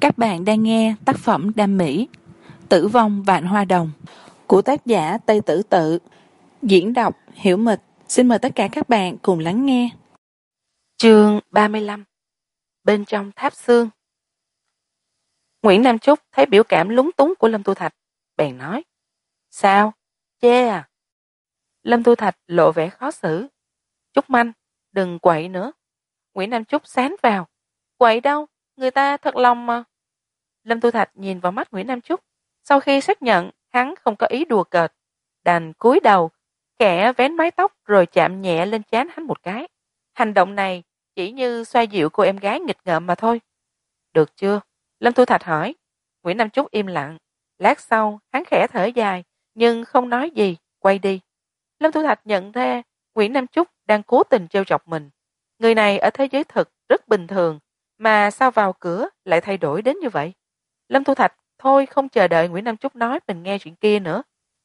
các bạn đang nghe tác phẩm đam mỹ, tử vong vạn hoa đồng, của tác giả tây tử tự. Diễn đọc hiểu mịch. Xin mời tất cả các bạn cùng lắng nghe. Chương ba mươi lăm, bên trong tháp xương. Nguyễn nam trúc thấy biểu cảm lúng túng của lâm tu thạch, bèn nói, sao? Chê à? Lâm tu thạch lộ vẻ khó xử. Trúc manh, đừng quậy nữa. Nguyễn nam trúc sán vào, quậy đâu? Người ta thật lòng mà. Lâm tu thạch nhìn vào mắt nguyễn nam trúc sau khi xác nhận, hắn không có ý đùa cợt. Đành cúi đầu, khẽ vén mái tóc rồi chạm nhẹ lên trán hắn một cái. Hành động này chỉ như xoa dịu cô em gái nghịch ngợm mà thôi. Được chưa? Lâm tu thạch hỏi. Nguyễn nam trúc im lặng. Lát sau, hắn khẽ thở dài, nhưng không nói gì, quay đi. Lâm thu thạch nhận ra nguyễn nam trúc đang cố tình trêu chọc mình. Người này ở thế giới thực rất bình thường mà sao vào cửa lại thay đổi đến như vậy? Lâm thu thạch, thôi không chờ đợi nguyễn nam trúc nói mình nghe chuyện kia nữa.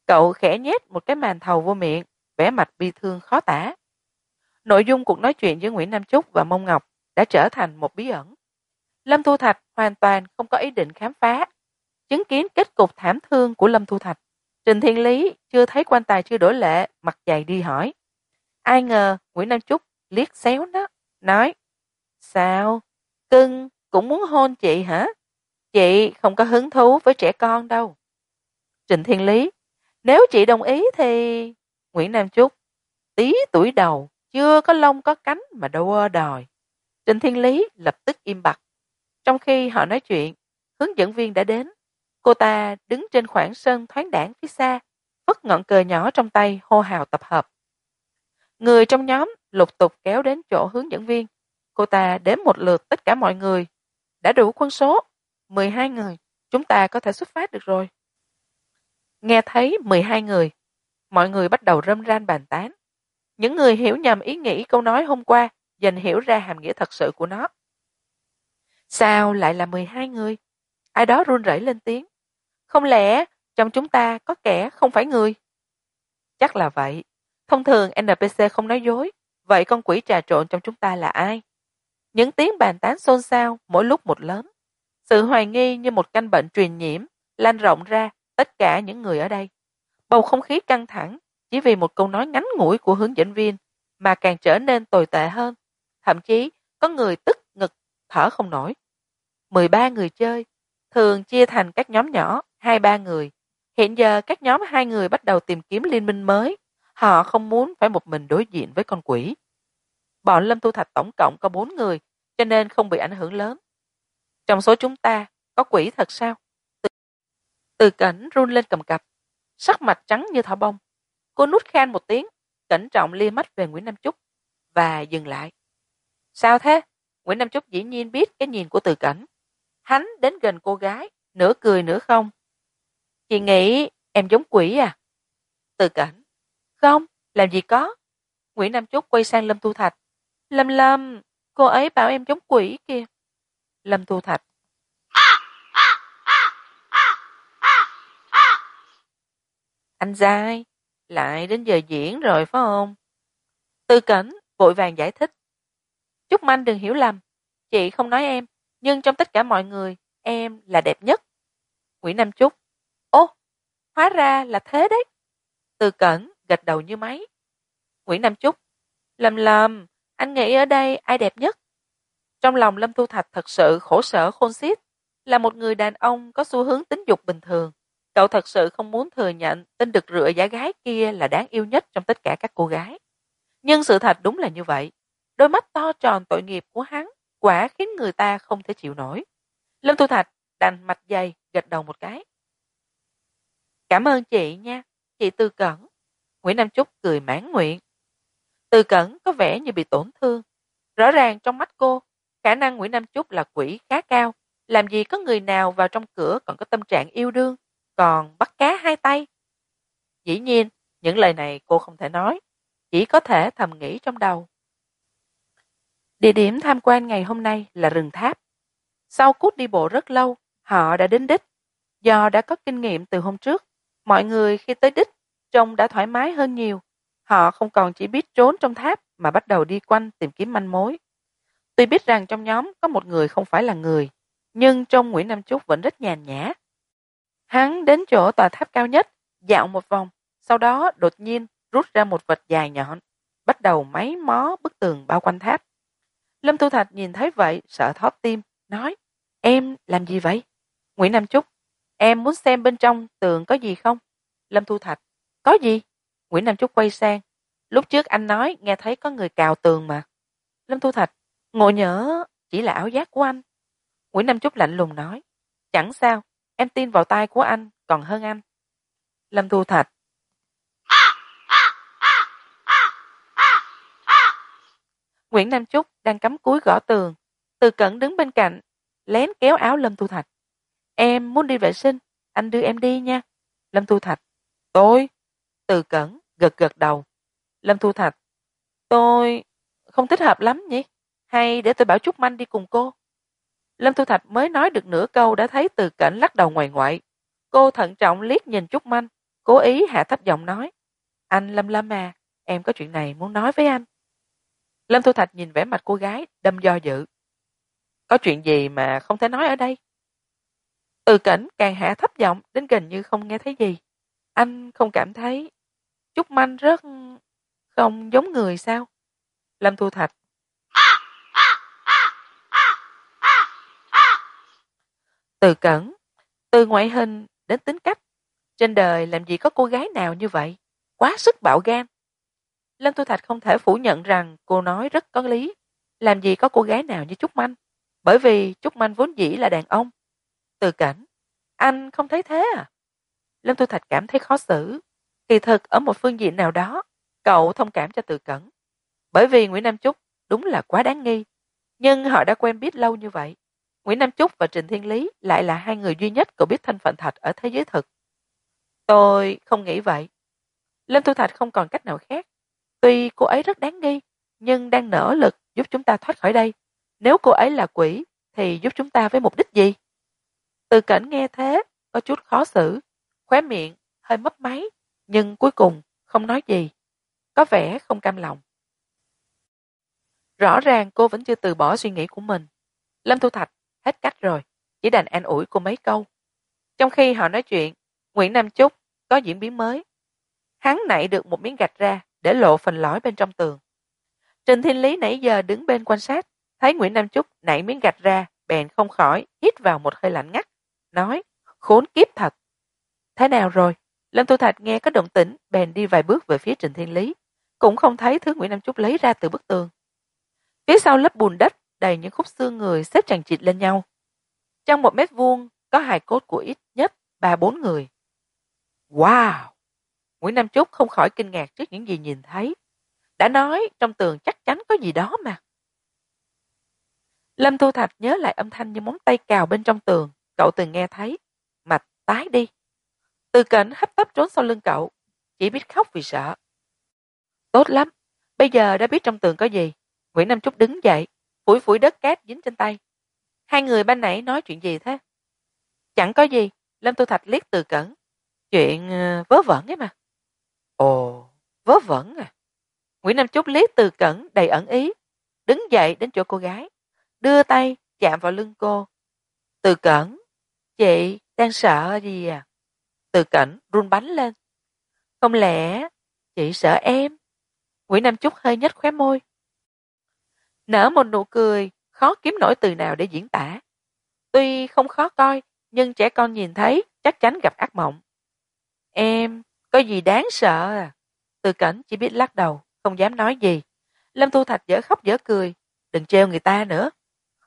Cậu khẽ nhét một cái màn thầu vô miệng, vẻ mặt bi thương khó tả. Nội dung cuộc nói chuyện giữa nguyễn nam trúc và mông ngọc đã trở thành một bí ẩn. Lâm thu thạch hoàn toàn không có ý định khám phá, chứng kiến kết cục thảm thương của lâm thu thạch. Trình thiên lý chưa thấy quan tài chưa đổi lệ, mặt dày đi hỏi. Ai ngờ nguyễn nam trúc liếc xéo nó, nói, sao? Cưng, cũng muốn hôn chị hả? Chị không có hứng thú với trẻ con đâu. Trịnh thiên lý, nếu chị đồng ý thì nguyễn nam trúc tí tuổi đầu, chưa có lông có cánh mà đâu ơ đòi. Trịnh thiên lý lập tức im bặt. Trong khi họ nói chuyện, hướng dẫn viên đã đến. Cô ta đứng trên khoảng sân thoáng đãng phía xa, vứt ngọn cờ nhỏ trong tay hô hào tập hợp. Người trong nhóm lục tục kéo đến chỗ hướng dẫn viên cô ta đếm một lượt tất cả mọi người. Đã đủ quân số, mười hai người. Chúng ta có thể xuất phát được rồi. Nghe thấy mười hai người, mọi người bắt đầu râm ran bàn tán. Những người hiểu nhầm ý nghĩ câu nói hôm qua dần hiểu ra hàm nghĩa thật sự của nó. Sao lại là mười hai người? Ai đó run rẩy lên tiếng. Không lẽ trong chúng ta có kẻ không phải người? Chắc là vậy. Thông thường npc không nói dối. Vậy con quỷ trà trộn trong chúng ta là ai? Những tiếng bàn tán xôn xao mỗi lúc một lớn. Sự hoài nghi như một căn bệnh truyền nhiễm lan rộng ra tất cả những người ở đây. Bầu không khí căng thẳng chỉ vì một câu nói ngắn ngủi của hướng dẫn viên mà càng trở nên tồi tệ hơn. Thậm chí, có người tức ngực, thở không nổi. Mười ba người chơi, thường chia thành các nhóm nhỏ, hai ba người. Hiện giờ các nhóm hai người bắt đầu tìm kiếm liên minh mới. Họ không muốn phải một mình đối diện với con quỷ bọn lâm tu thạch tổng cộng có bốn người cho nên không bị ảnh hưởng lớn. Trong số chúng ta có quỷ thật sao? Từ, từ cảnh run lên cầm cập sắc mặt trắng như thỏ bông. Cô nút khan một tiếng cẩn trọng lia mắt về nguyễn nam trúc và dừng lại. Sao thế? Nguyễn nam trúc dĩ nhiên biết cái nhìn của từ cảnh. Hắn đến gần cô gái nửa cười nửa không. Chị nghĩ em giống quỷ à? Từ cảnh. Không làm gì có. Nguyễn nam trúc quay sang lâm tu thạch lâm lâm, cô ấy bảo em chống quỷ kìa. Lâm tu thạch. Anh giai, lại đến giờ diễn rồi phải không? Tư cảnh vội vàng giải thích. Chúc manh đừng hiểu lầm, chị không nói em, nhưng trong tất cả mọi người, em là đẹp nhất. Nguyễn nam trúc. Ô, hóa ra là thế đấy. Từ cẩn gật đầu như máy. Nguyễn nam trúc. Lầm lầm anh nghĩ ở đây ai đẹp nhất? Trong lòng lâm thu thạch thật sự khổ sở khôn xiết, là một người đàn ông có xu hướng tính dục bình thường. Cậu thật sự không muốn thừa nhận tên đực rửa giả gái kia là đáng yêu nhất trong tất cả các cô gái. Nhưng sự thật đúng là như vậy. Đôi mắt to tròn tội nghiệp của hắn quả khiến người ta không thể chịu nổi. Lâm thu thạch đành mạch dày, gật đầu một cái. Cảm ơn chị nha, chị tư cẩn. Nguyễn nam trúc cười mãn nguyện từ cẩn có vẻ như bị tổn thương. Rõ ràng trong mắt cô, khả năng nguyễn nam chúc là quỷ khá cao. Làm gì có người nào vào trong cửa còn có tâm trạng yêu đương, còn bắt cá hai tay. Dĩ nhiên, những lời này cô không thể nói, chỉ có thể thầm nghĩ trong đầu. Địa điểm tham quan ngày hôm nay là rừng tháp. Sau cút đi bộ rất lâu, họ đã đến đích. Do đã có kinh nghiệm từ hôm trước, mọi người khi tới đích trông đã thoải mái hơn nhiều họ không còn chỉ biết trốn trong tháp mà bắt đầu đi quanh tìm kiếm manh mối tuy biết rằng trong nhóm có một người không phải là người nhưng trong Nguyễn Nam Trúc vẫn rất nhàn nhã. Hắn đến chỗ tòa tháp cao nhất, dạo một vòng, sau đó đột nhiên rút ra một vật dài nhọn, bắt đầu máy mó bức tường bao quanh tháp. Lâm Thu Thạch nhìn thấy vậy, sợ thót tim, nói, em làm gì vậy? Nguyễn Nam Trúc, em muốn xem bên trong tường có gì không? Lâm Thu Thạch, có gì? Nguyễn Nam Trúc quay sang, lúc trước anh nói nghe thấy có người cào tường mà. Lâm Thu Thạch, ngộ nhỡ chỉ là áo giác của anh. Nguyễn Nam Trúc lạnh lùng nói, chẳng sao, em tin vào tay của anh còn hơn anh. Lâm Thu Thạch, Nguyễn Nam Trúc đang cắm cúi gõ tường. Từ cẩn đứng bên cạnh, lén kéo áo Lâm Thu Thạch. Em muốn đi vệ sinh, anh đưa em đi nha. Lâm Thu Thạch. Tôi. Từ cẩn gật gật đầu. Lâm Thu Thạch. Tôi không thích hợp lắm nhỉ? Hay để tôi bảo Trúc Manh đi cùng cô? Lâm Thu Thạch mới nói được nửa câu đã thấy từ cảnh lắc đầu ngoài ngoại. Cô thận trọng liếc nhìn Trúc Manh, cố ý hạ thấp giọng nói. Anh Lâm Lâm à, em có chuyện này muốn nói với anh. Lâm Thu Thạch nhìn vẻ mặt cô gái, đâm do dự. Có chuyện gì mà không thể nói ở đây? Từ cảnh càng hạ thấp giọng đến gần như không nghe thấy gì. Anh không cảm thấy Trúc Manh rất không giống người sao? Lâm Thu Thạch. Từ cẩn, từ ngoại hình đến tính cách. Trên đời làm gì có cô gái nào như vậy? Quá sức bạo gan. Lâm Thu Thạch không thể phủ nhận rằng cô nói rất có lý. Làm gì có cô gái nào như Trúc Manh? Bởi vì Trúc Manh vốn dĩ là đàn ông. Từ cảnh, anh không thấy thế à? Lâm Thu Thạch cảm thấy khó xử. Kỳ thực ở một phương diện nào đó, cậu thông cảm cho từ cẩn. Bởi vì Nguyễn Nam Trúc đúng là quá đáng nghi. Nhưng họ đã quen biết lâu như vậy. Nguyễn Nam Trúc và Trình Thiên Lý lại là hai người duy nhất cậu biết thân phận Thạch ở thế giới thực. Tôi không nghĩ vậy. Lâm Thu Thạch không còn cách nào khác. Tuy cô ấy rất đáng nghi, nhưng đang nỗ lực giúp chúng ta thoát khỏi đây. Nếu cô ấy là quỷ, thì giúp chúng ta với mục đích gì? Từ cảnh nghe thế, có chút khó xử, khóe miệng, hơi mấp máy, nhưng cuối cùng không nói gì. Có vẻ không cam lòng. Rõ ràng cô vẫn chưa từ bỏ suy nghĩ của mình. Lâm Thu Thạch hết cách rồi, chỉ đành an ủi cô mấy câu. Trong khi họ nói chuyện, Nguyễn Nam Chúc có diễn biến mới. Hắn nảy được một miếng gạch ra, để lộ phần lõi bên trong tường. Trình Thiên Lý nãy giờ đứng bên quan sát, thấy Nguyễn Nam Chúc nảy miếng gạch ra, bèn không khỏi, hít vào một hơi lạnh ngắt, nói, khốn kiếp thật. Thế nào rồi? Lâm Tu Thạch nghe có động tĩnh, bèn đi vài bước về phía Trình Thiên Lý, cũng không thấy thứ Nguyễn Nam Trúc lấy ra từ bức tường. Phía sau lớp bùn đất đầy những khúc xương người xếp chằng chịt lên nhau. Trong một mét vuông có hài cốt của ít nhất ba bốn người. Wow! Nguyễn Nam Trúc không khỏi kinh ngạc trước những gì nhìn thấy. Đã nói trong tường chắc chắn có gì đó mà. Lâm Thu Thạch nhớ lại âm thanh như móng tay cào bên trong tường, cậu từng nghe thấy. Mạch tái đi. Từ cảnh hấp tấp trốn sau lưng cậu, chỉ biết khóc vì sợ. Tốt lắm, bây giờ đã biết trong tường có gì. Nguyễn Nam Trúc đứng dậy, phủi phủi đất cát dính trên tay. Hai người ban nãy nói chuyện gì thế? Chẳng có gì, Lâm tu Thạch liếc từ cẩn. Chuyện ờ, vớ vẩn ấy mà. Ồ, vớ vẩn à. Nguyễn Nam Trúc liếc từ cẩn đầy ẩn ý, đứng dậy đến chỗ cô gái, đưa tay chạm vào lưng cô. Từ cẩn, chị đang sợ gì à? Từ cảnh run bánh lên. Không lẽ chị sợ em? Nguyễn Nam Trúc hơi nhếch khóe môi. Nở một nụ cười, khó kiếm nổi từ nào để diễn tả. Tuy không khó coi, nhưng trẻ con nhìn thấy chắc chắn gặp ác mộng. Em có gì đáng sợ à? Từ cảnh chỉ biết lắc đầu, không dám nói gì. Lâm Thu Thạch dở khóc dở cười, đừng treo người ta nữa.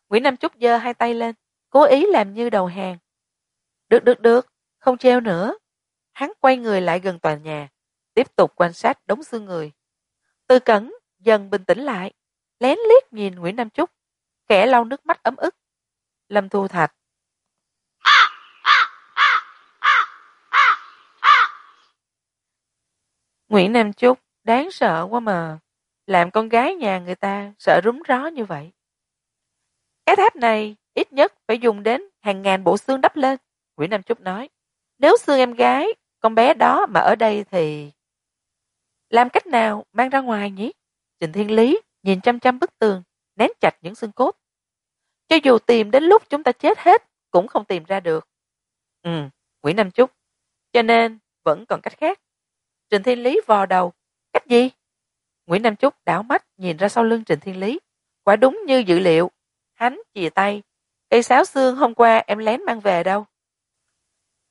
Nguyễn Nam Trúc giơ hai tay lên, cố ý làm như đầu hàng. Được được được, không treo nữa. Hắn quay người lại gần tòa nhà, tiếp tục quan sát đống xương người. Từ cẩn dần bình tĩnh lại, lén liếc nhìn Nguyễn Nam Trúc, kẻ lau nước mắt ấm ức. Lâm Thu Thạch Nguyễn Nam Trúc, đáng sợ quá mà. Làm con gái nhà người ta sợ rúng ró như vậy. Cái tháp này ít nhất phải dùng đến hàng ngàn bộ xương đắp lên. Nguyễn Nam Trúc nói. Nếu xương em gái, con bé đó mà ở đây thì... Làm cách nào mang ra ngoài nhỉ? Trình Thiên Lý nhìn chăm chăm bức tường, nén chặt những xương cốt. cho dù tìm đến lúc chúng ta chết hết cũng không tìm ra được. Ừ nguyễn nam chúc. Cho nên vẫn còn cách khác. Trình thiên lý vò đầu. Cách gì? Nguyễn nam chúc đảo mắt nhìn ra sau lưng trình thiên lý. Quả đúng như dự liệu. Hắn chìa tay. Cây sáo xương hôm qua em lén mang về đâu?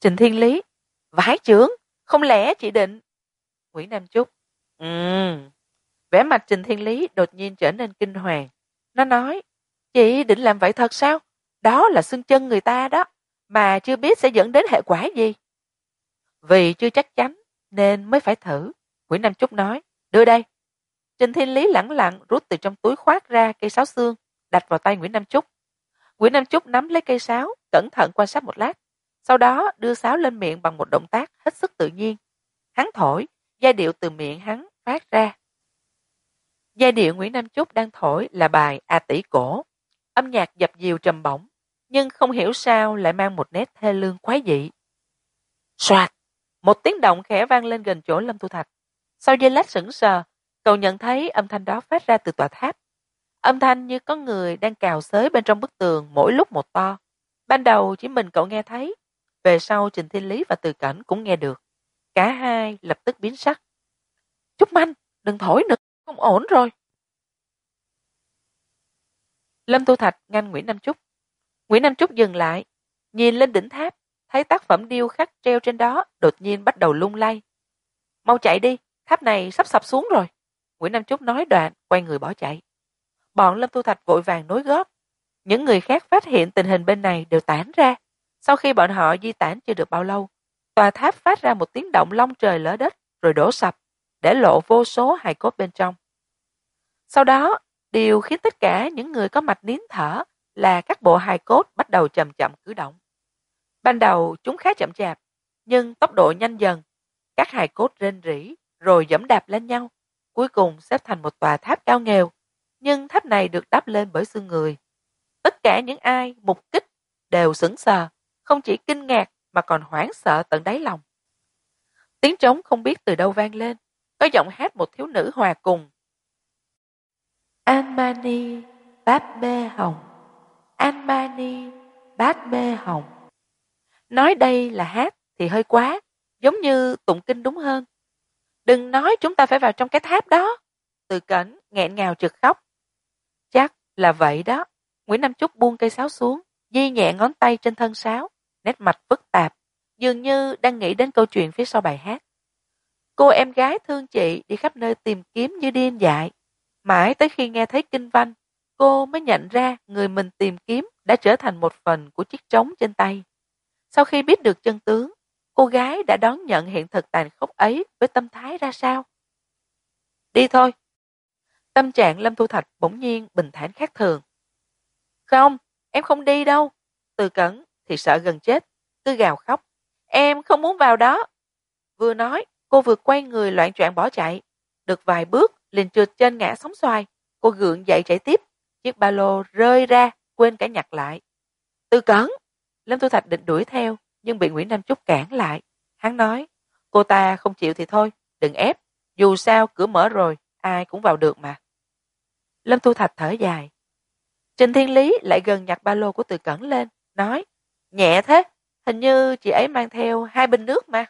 Trình thiên lý. Vải trưởng không lẽ chị định? Nguyễn nam chúc. Ừ. Vẻ mặt trình thiên lý đột nhiên trở nên kinh hoàng. Nó nói, chị định làm vậy thật sao? Đó là xương chân người ta đó, mà chưa biết sẽ dẫn đến hệ quả gì. Vì chưa chắc chắn nên mới phải thử nguyễn nam chúc nói, đưa đây. Trình thiên lý lẳng lặng rút từ trong túi khoác ra cây sáo xương, đặt vào tay nguyễn nam chúc. Nguyễn nam chúc nắm lấy cây sáo, cẩn thận quan sát một lát sau đó đưa sáo lên miệng bằng một động tác hết sức tự nhiên. Hắn thổi, giai điệu từ miệng hắn phát ra. Giai điệu nguyễn nam chúc đang thổi là bài a tỷ cổ. Âm nhạc dập dìu trầm bổng, nhưng không hiểu sao lại mang một nét thê lương quái dị. Soạt! Một tiếng động khẽ vang lên gần chỗ lâm thu thạch. Sau giây lát sững sờ, cậu nhận thấy âm thanh đó phát ra từ tòa tháp. Âm thanh như có người đang cào xới bên trong bức tường mỗi lúc một to. Ban đầu chỉ mình cậu nghe thấy về sau trình thiên lý và từ cảnh cũng nghe được. Cả hai lập tức biến sắc. Trúc manh, đừng thổi nữa, không ổn rồi. Lâm tu thạch ngăn nguyễn nam trúc nguyễn nam trúc dừng lại, nhìn lên đỉnh tháp, thấy tác phẩm điêu khắc treo trên đó đột nhiên bắt đầu lung lay. Mau chạy đi, tháp này sắp sập xuống rồi. Nguyễn nam trúc nói đoạn, quay người bỏ chạy. Bọn lâm tu thạch vội vàng nối gót. Những người khác phát hiện tình hình bên này đều tản ra sau khi bọn họ di tản chưa được bao lâu, tòa tháp phát ra một tiếng động long trời lở đất rồi đổ sập, để lộ vô số hài cốt bên trong. Sau đó, điều khiến tất cả những người có mạch nín thở là các bộ hài cốt bắt đầu chậm chậm cử động. Ban đầu chúng khá chậm chạp, nhưng tốc độ nhanh dần, các hài cốt rên rỉ rồi dẫm đạp lên nhau, cuối cùng xếp thành một tòa tháp cao nghèo, nhưng tháp này được đắp lên bởi xương người. Tất cả những ai mục kích đều sững sờ không chỉ kinh ngạc mà còn hoảng sợ tận đáy lòng. Tiếng trống không biết từ đâu vang lên, có giọng hát một thiếu nữ hòa cùng. An mani bát bê hồng. An mani bát bê hồng. Nói đây là hát thì hơi quá, giống như tụng kinh đúng hơn. Đừng nói chúng ta phải vào trong cái tháp đó. Từ cẩn nghẹn ngào trượt khóc. Chắc là vậy đó. Nguyễn nam trúc buông cây sáo xuống, di nhẹ ngón tay trên thân sáo nét mặt phức tạp, dường như đang nghĩ đến câu chuyện phía sau bài hát. Cô em gái thương chị đi khắp nơi tìm kiếm như điên dại. Mãi tới khi nghe thấy kinh văn, cô mới nhận ra người mình tìm kiếm đã trở thành một phần của chiếc trống trên tay. Sau khi biết được chân tướng, cô gái đã đón nhận hiện thực tàn khốc ấy với tâm thái ra sao? Đi thôi. Tâm trạng lâm thu thạch bỗng nhiên bình thản khác thường. Không, em không đi đâu. Từ cẩn thì sợ gần chết, cứ gào khóc. Em không muốn vào đó. Vừa nói, cô vừa quay người loạn trọn bỏ chạy. Được vài bước, liền trượt trên ngã sóng xoài. Cô gượng dậy chạy tiếp. Chiếc ba lô rơi ra, quên cả nhặt lại. Tư cẩn! Lâm thu thạch định đuổi theo, nhưng bị nguyễn nam trúc cản lại. Hắn nói, cô ta không chịu thì thôi, đừng ép. Dù sao, cửa mở rồi, ai cũng vào được mà. Lâm thu thạch thở dài. Trình thiên lý lại gần nhặt ba lô của từ cẩn lên, nói nhẹ thế. Hình như chị ấy mang theo hai bình nước mà.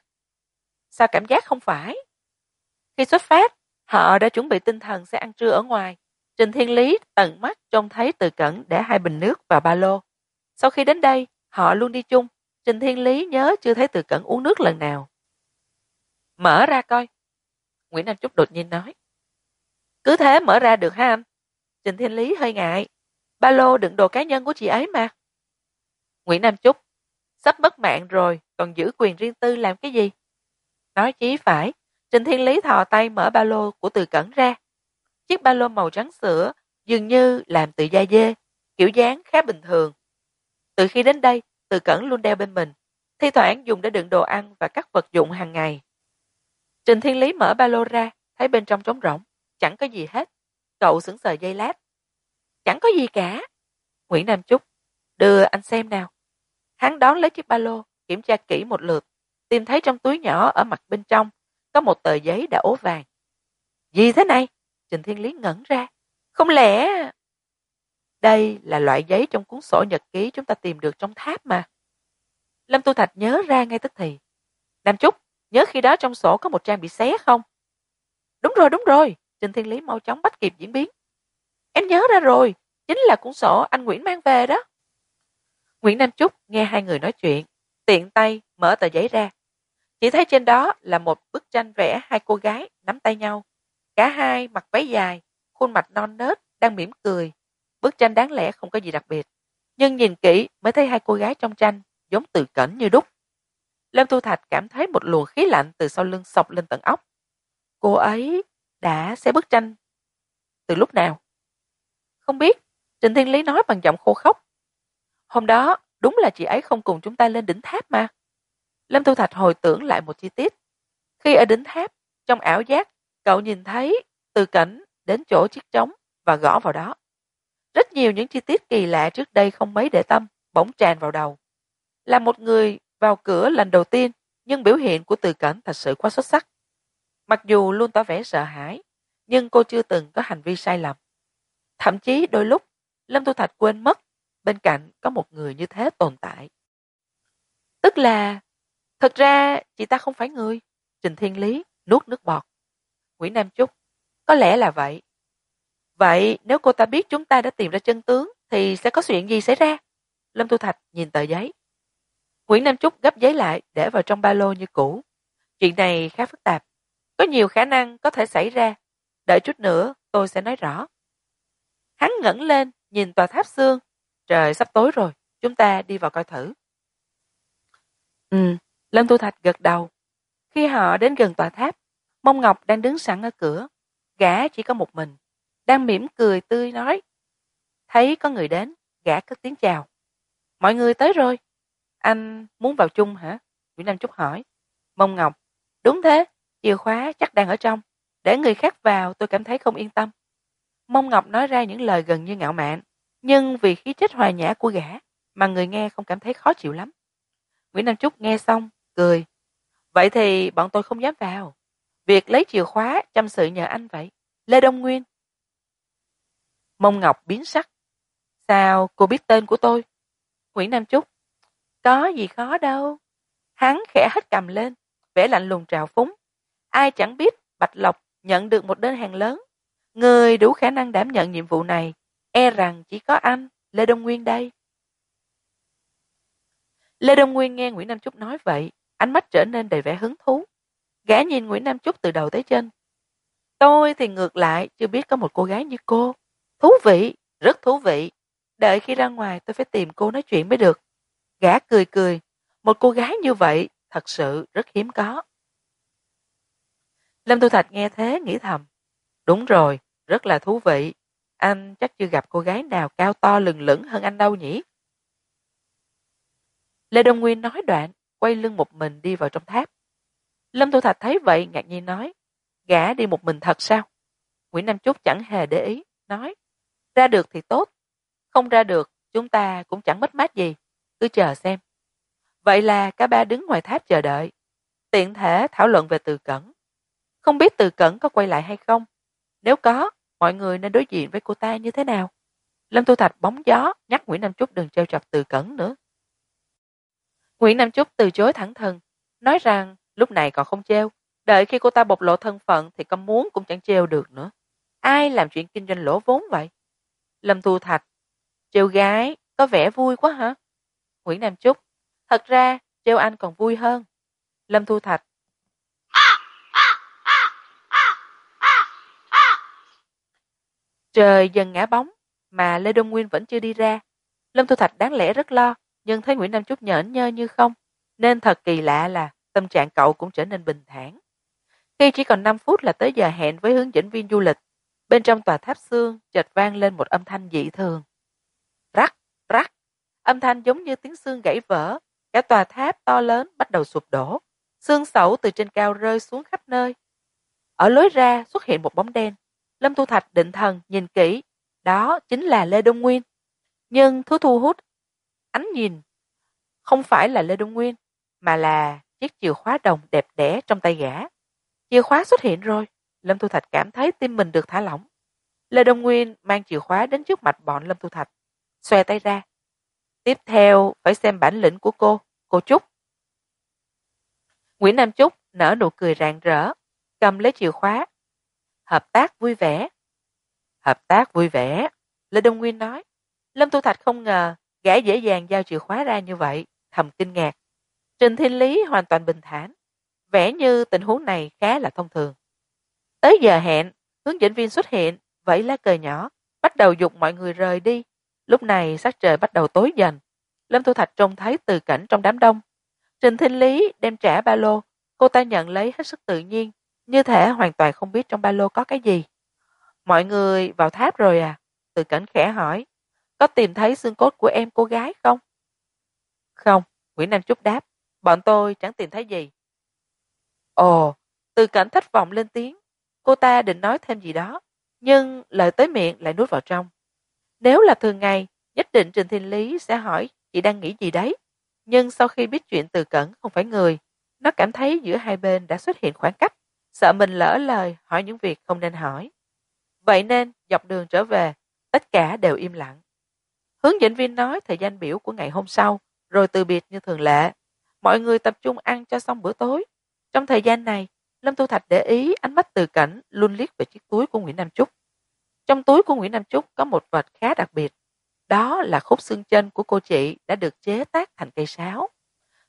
Sao cảm giác không phải? Khi xuất phát, họ đã chuẩn bị tinh thần sẽ ăn trưa ở ngoài. Trình thiên lý tận mắt trông thấy từ cẩn để hai bình nước và ba lô. Sau khi đến đây, họ luôn đi chung. Trình thiên lý nhớ chưa thấy từ cẩn uống nước lần nào. Mở ra coi. Nguyễn anh trúc đột nhiên nói. Cứ thế mở ra được ha anh? Trình thiên lý hơi ngại. Ba lô đựng đồ cá nhân của chị ấy mà nguyễn nam Chúc, sắp mất mạng rồi, còn giữ quyền riêng tư làm cái gì? Nói chí phải, trình thiên lý thò tay mở ba lô của từ cẩn ra. Chiếc ba lô màu trắng sữa dường như làm từ da dê, kiểu dáng khá bình thường. Từ khi đến đây, từ cẩn luôn đeo bên mình, thi thoảng dùng để đựng đồ ăn và các vật dụng hàng ngày. Trình thiên lý mở ba lô ra, thấy bên trong trống rỗng, chẳng có gì hết, cậu sững sờ dây lát. Chẳng có gì cả. Nguyễn nam Chúc, đưa anh xem nào hắn đón lấy chiếc ba lô kiểm tra kỹ một lượt tìm thấy trong túi nhỏ ở mặt bên trong có một tờ giấy đã ố vàng gì thế này trình thiên lý ngẩn ra không lẽ Đây là loại giấy trong cuốn sổ nhật ký chúng ta tìm được trong tháp mà. Lâm Tu Thạch nhớ ra ngay tức thì. Nam Trúc, nhớ khi đó trong sổ có một trang bị xé không? Đúng rồi, đúng rồi. Trình Thiên Lý mau chóng bắt kịp diễn biến. Em nhớ ra rồi, chính là cuốn sổ anh Nguyễn mang về đó. Nguyễn Nam Trúc nghe hai người nói chuyện, tiện tay mở tờ giấy ra. Chỉ thấy trên đó là một bức tranh vẽ hai cô gái nắm tay nhau. Cả hai mặc váy dài, khuôn mặt non nớt, đang mỉm cười. Bức tranh đáng lẽ không có gì đặc biệt. Nhưng nhìn kỹ mới thấy hai cô gái trong tranh giống từ cẩn như đúc. Lâm Tu Thạch cảm thấy một luồng khí lạnh từ sau lưng sọc lên tận óc. Cô ấy đã xé bức tranh từ lúc nào? Không biết, Trịnh Thiên Lý nói bằng giọng khô khốc. Hôm đó, đúng là chị ấy không cùng chúng ta lên đỉnh tháp mà. Lâm thu Thạch hồi tưởng lại một chi tiết. Khi ở đỉnh tháp, trong ảo giác, cậu nhìn thấy từ cảnh đến chỗ chiếc trống và gõ vào đó. Rất nhiều những chi tiết kỳ lạ trước đây không mấy để tâm, bỗng tràn vào đầu. Là một người vào cửa lần đầu tiên, nhưng biểu hiện của từ cảnh thật sự quá xuất sắc. Mặc dù luôn tỏ vẻ sợ hãi, nhưng cô chưa từng có hành vi sai lầm. Thậm chí đôi lúc, Lâm thu Thạch quên mất bên cạnh có một người như thế tồn tại. Tức là, thật ra chị ta không phải người. Trình Thiên Lý nuốt nước bọt. Nguyễn Nam Trúc, có lẽ là vậy. Vậy nếu cô ta biết chúng ta đã tìm ra chân tướng thì sẽ có chuyện gì xảy ra? Lâm Tu Thạch nhìn tờ giấy. Nguyễn Nam Trúc gấp giấy lại để vào trong ba lô như cũ. Chuyện này khá phức tạp. Có nhiều khả năng có thể xảy ra. Đợi chút nữa tôi sẽ nói rõ. Hắn ngẩng lên nhìn tòa tháp xương. Trời sắp tối rồi, chúng ta đi vào coi thử. Ừ, Lâm Tu Thạch gật đầu. Khi họ đến gần tòa tháp, Mông Ngọc đang đứng sẵn ở cửa. Gã chỉ có một mình, đang mỉm cười tươi nói. Thấy có người đến, gã cất tiếng chào. Mọi người tới rồi. Anh muốn vào chung hả? Nguyễn Nam Trúc hỏi. Mông Ngọc, đúng thế, chìa khóa chắc đang ở trong. Để người khác vào tôi cảm thấy không yên tâm. Mông Ngọc nói ra những lời gần như ngạo mạn, nhưng vì khí chất hòa nhã của gã mà người nghe không cảm thấy khó chịu lắm. Nguyễn Nam Trúc nghe xong, cười. Vậy thì bọn tôi không dám vào. Việc lấy chìa khóa chăm sự nhờ anh vậy. Lê Đông Nguyên. Mông Ngọc biến sắc. Sao cô biết tên của tôi? Nguyễn Nam Trúc. Có gì khó đâu. Hắn khẽ hết cầm lên, vẻ lạnh lùng trào phúng. Ai chẳng biết Bạch Lộc nhận được một đơn hàng lớn. Người đủ khả năng đảm nhận nhiệm vụ này, e rằng chỉ có anh, Lê Đông Nguyên đây. Lê Đông Nguyên nghe Nguyễn Nam Trúc nói vậy, ánh mắt trở nên đầy vẻ hứng thú. Gã nhìn Nguyễn Nam Trúc từ đầu tới chân. Tôi thì ngược lại, chưa biết có một cô gái như cô. Thú vị, rất thú vị. Đợi khi ra ngoài tôi phải tìm cô nói chuyện mới được. Gã cười cười, một cô gái như vậy thật sự rất hiếm có. Lâm Tu Thạch nghe thế nghĩ thầm. Đúng rồi, rất là thú vị. Anh chắc chưa gặp cô gái nào cao to lừng lững hơn anh đâu nhỉ? Lê Đông Nguyên nói đoạn, quay lưng một mình đi vào trong tháp. Lâm thu Thạch thấy vậy ngạc nhiên nói, gã đi một mình thật sao? Nguyễn Nam chúc chẳng hề để ý, nói, ra được thì tốt, không ra được chúng ta cũng chẳng mất mát gì, cứ chờ xem. Vậy là cả ba đứng ngoài tháp chờ đợi, tiện thể thảo luận về từ cẩn. Không biết từ cẩn có quay lại hay không? Nếu có, mọi người nên đối diện với cô ta như thế nào? Lâm Tu Thạch bóng gió nhắc Nguyễn Nam Trúc đừng trêu chọc từ cẩn nữa. Nguyễn Nam Trúc từ chối thẳng thừng, nói rằng lúc này còn không trêu, đợi khi cô ta bộc lộ thân phận thì có muốn cũng chẳng trêu được nữa. Ai làm chuyện kinh doanh lỗ vốn vậy? Lâm Tu Thạch, trêu gái, có vẻ vui quá hả? Nguyễn Nam Trúc, thật ra trêu anh còn vui hơn. Lâm Thu Thạch, Trời dần ngã bóng, mà Lê Đông Nguyên vẫn chưa đi ra. Lâm Thu Thạch đáng lẽ rất lo, nhưng thấy Nguyễn Nam Trúc nhởn nhơ như không, nên thật kỳ lạ là tâm trạng cậu cũng trở nên bình thản. Khi chỉ còn năm phút là tới giờ hẹn với hướng dẫn viên du lịch, bên trong tòa tháp xương chợt vang lên một âm thanh dị thường. Rắc, rắc, âm thanh giống như tiếng xương gãy vỡ, cả tòa tháp to lớn bắt đầu sụp đổ, xương sẩu từ trên cao rơi xuống khắp nơi. Ở lối ra xuất hiện một bóng đen, Lâm thu Thạch định thần nhìn kỹ, đó chính là Lê Đông Nguyên. Nhưng thứ thu hút ánh nhìn không phải là Lê Đông Nguyên, mà là chiếc chìa khóa đồng đẹp đẽ trong tay gã. Chìa khóa xuất hiện rồi, Lâm thu Thạch cảm thấy tim mình được thả lỏng. Lê Đông Nguyên mang chìa khóa đến trước mặt bọn Lâm thu Thạch. xòe tay ra. Tiếp theo phải xem bản lĩnh của cô, cô Trúc. Nguyễn Nam Trúc nở nụ cười rạng rỡ, cầm lấy chìa khóa. Hợp tác vui vẻ. Hợp tác vui vẻ, Lê Đông Nguyên nói. Lâm Tu Thạch không ngờ gã dễ dàng giao chìa khóa ra như vậy, thầm kinh ngạc. Trình Thiên Lý hoàn toàn bình thản, vẻ như tình huống này khá là thông thường. Tới giờ hẹn, hướng dẫn viên xuất hiện, vẫy lá cờ nhỏ, bắt đầu dục mọi người rời đi. Lúc này sắc trời bắt đầu tối dần. Lâm Thu Thạch trông thấy từ cảnh trong đám đông. Trình thiên Lý đem trả ba lô, cô ta nhận lấy hết sức tự nhiên, như thể hoàn toàn không biết trong ba lô có cái gì. Mọi người vào tháp rồi à? Từ cảnh khẽ hỏi. Có tìm thấy xương cốt của em cô gái không? Không, Nguyễn Nam Trúc đáp. Bọn tôi chẳng tìm thấy gì. Ồ, từ cảnh thất vọng lên tiếng. Cô ta định nói thêm gì đó, nhưng lời tới miệng lại nuốt vào trong. Nếu là thường ngày, nhất định Trình Thiên Lý sẽ hỏi chị đang nghĩ gì đấy. Nhưng sau khi biết chuyện từ cẩn không phải người, nó cảm thấy giữa hai bên đã xuất hiện khoảng cách, sợ mình lỡ lời hỏi những việc không nên hỏi. Vậy nên, dọc đường trở về, tất cả đều im lặng. Hướng dẫn viên nói thời gian biểu của ngày hôm sau, rồi từ biệt như thường lệ. Mọi người tập trung ăn cho xong bữa tối. Trong thời gian này, Lâm Tu Thạch để ý ánh mắt từ cảnh luôn liếc về chiếc túi của Nguyễn Nam Trúc. Trong túi của Nguyễn Nam Trúc có một vật khá đặc biệt. Đó là khúc xương chân của cô chị đã được chế tác thành cây sáo.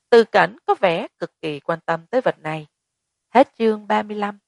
Từ cảnh có vẻ cực kỳ quan tâm tới vật này. Hết chương 35